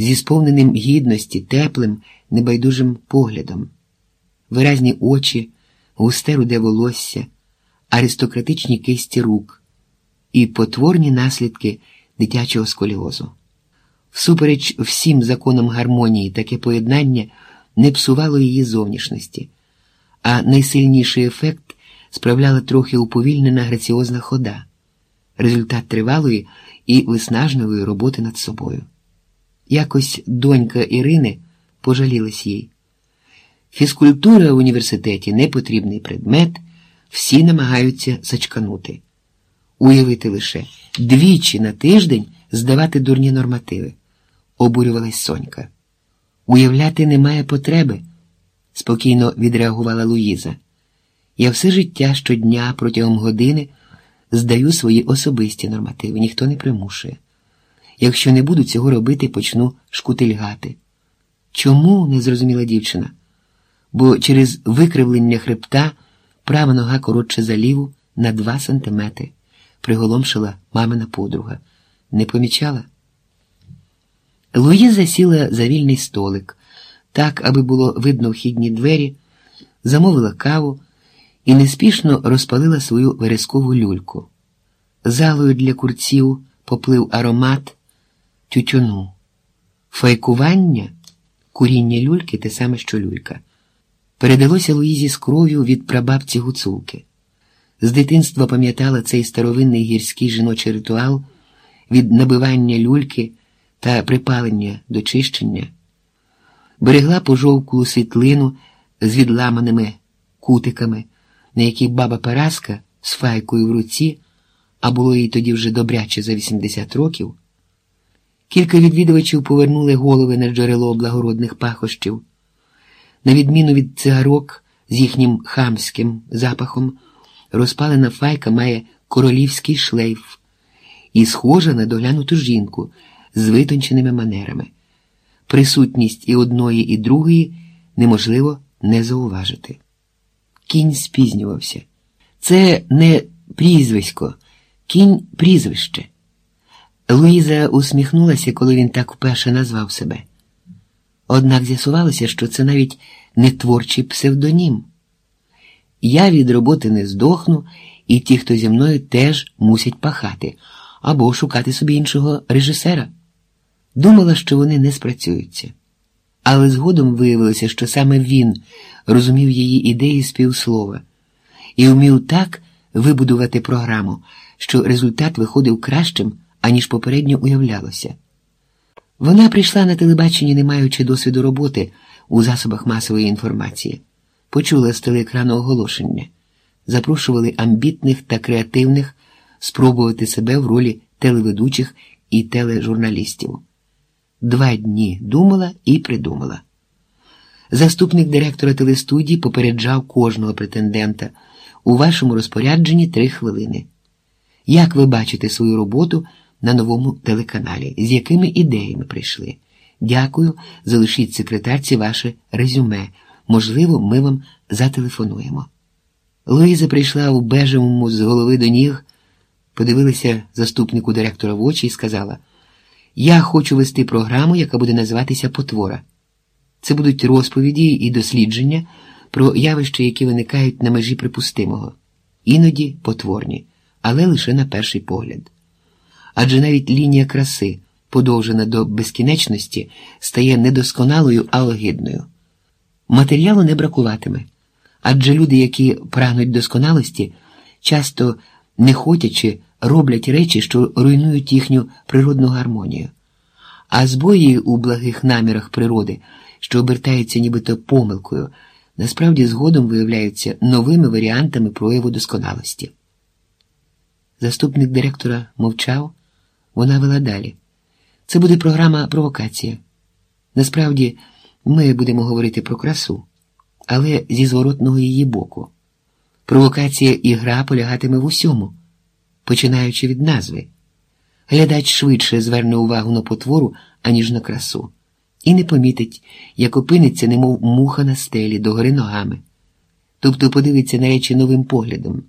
зі сповненим гідності, теплим, небайдужим поглядом, виразні очі, густе руде волосся, аристократичні кисті рук і потворні наслідки дитячого сколіозу. Всупереч всім законам гармонії, таке поєднання не псувало її зовнішності, а найсильніший ефект справляла трохи уповільнена граціозна хода, результат тривалої і виснажливої роботи над собою. Якось донька Ірини пожалілась їй. Фізкультура в університеті непотрібний предмет, всі намагаються зачканути. Уявити лише двічі на тиждень здавати дурні нормативи, обурювалась Сонька. Уявляти немає потреби, спокійно відреагувала Луїза. Я все життя щодня протягом години здаю свої особисті нормативи, ніхто не примушує. Якщо не буду цього робити, почну шкутильгати. Чому? не зрозуміла дівчина. Бо через викривлення хребта права нога коротше за ліву на два сантиметри, приголомшила мамина подруга. Не помічала? Луїза сіла за вільний столик, так, аби було видно вхідні двері, замовила каву і неспішно розпалила свою верескову люльку. Залою для курців поплив аромат тютюну. Файкування, куріння люльки те саме, що люлька, передалося Луїзі з кров'ю від прабабці гуцулки. З дитинства пам'ятала цей старовинний гірський жіночий ритуал від набивання люльки та припалення до чищення, берегла пожовклу світлину з відламаними кутиками, на якій баба Параска з файкою в руці, а було їй тоді вже добряче за 80 років. Кілька відвідувачів повернули голови на джерело благородних пахощів. На відміну від цигарок з їхнім хамським запахом, розпалена файка має королівський шлейф і схожа на доглянуту жінку з витонченими манерами. Присутність і одної, і другої неможливо не зауважити. Кінь спізнювався. Це не прізвисько, кінь прізвище. Луїза усміхнулася, коли він так вперше назвав себе. Однак з'ясувалося, що це навіть не творчий псевдонім. Я від роботи не здохну, і ті, хто зі мною теж мусять пахати або шукати собі іншого режисера. Думала, що вони не спрацюються. Але згодом виявилося, що саме він розумів її ідеї співслова і вмів так вибудувати програму, що результат виходив кращим, аніж попередньо уявлялося. Вона прийшла на телебаченні, не маючи досвіду роботи у засобах масової інформації, почула з телеекрану оголошення, запрошували амбітних та креативних спробувати себе в ролі телеведучих і тележурналістів. Два дні думала і придумала. Заступник директора телестудії попереджав кожного претендента у вашому розпорядженні три хвилини. Як ви бачите свою роботу на новому телеканалі? З якими ідеями прийшли? Дякую, залишіть секретарці ваше резюме. Можливо, ми вам зателефонуємо. Луїза прийшла у бежевому з голови до ніг, подивилася заступнику директора в очі і сказала. Я хочу вести програму, яка буде називатися Потвора. Це будуть розповіді і дослідження про явища, які виникають на межі припустимого, іноді потворні, але лише на перший погляд. Адже навіть лінія краси, подовжена до безкінечності, стає недосконалою, а огидною. Матеріалу не бракуватиме, адже люди, які прагнуть досконалості, часто не хотячи роблять речі, що руйнують їхню природну гармонію. А збої у благих намірах природи, що обертаються нібито помилкою, насправді згодом виявляються новими варіантами прояву досконалості. Заступник директора мовчав, вона вела далі. Це буде програма провокація. Насправді, ми будемо говорити про красу, але зі зворотного її боку. Провокація і гра полягатиме в усьому починаючи від назви. Глядач швидше зверне увагу на потвору, аніж на красу, і не помітить, як опиниться, немов муха на стелі, догори ногами. Тобто подивиться на речі новим поглядом.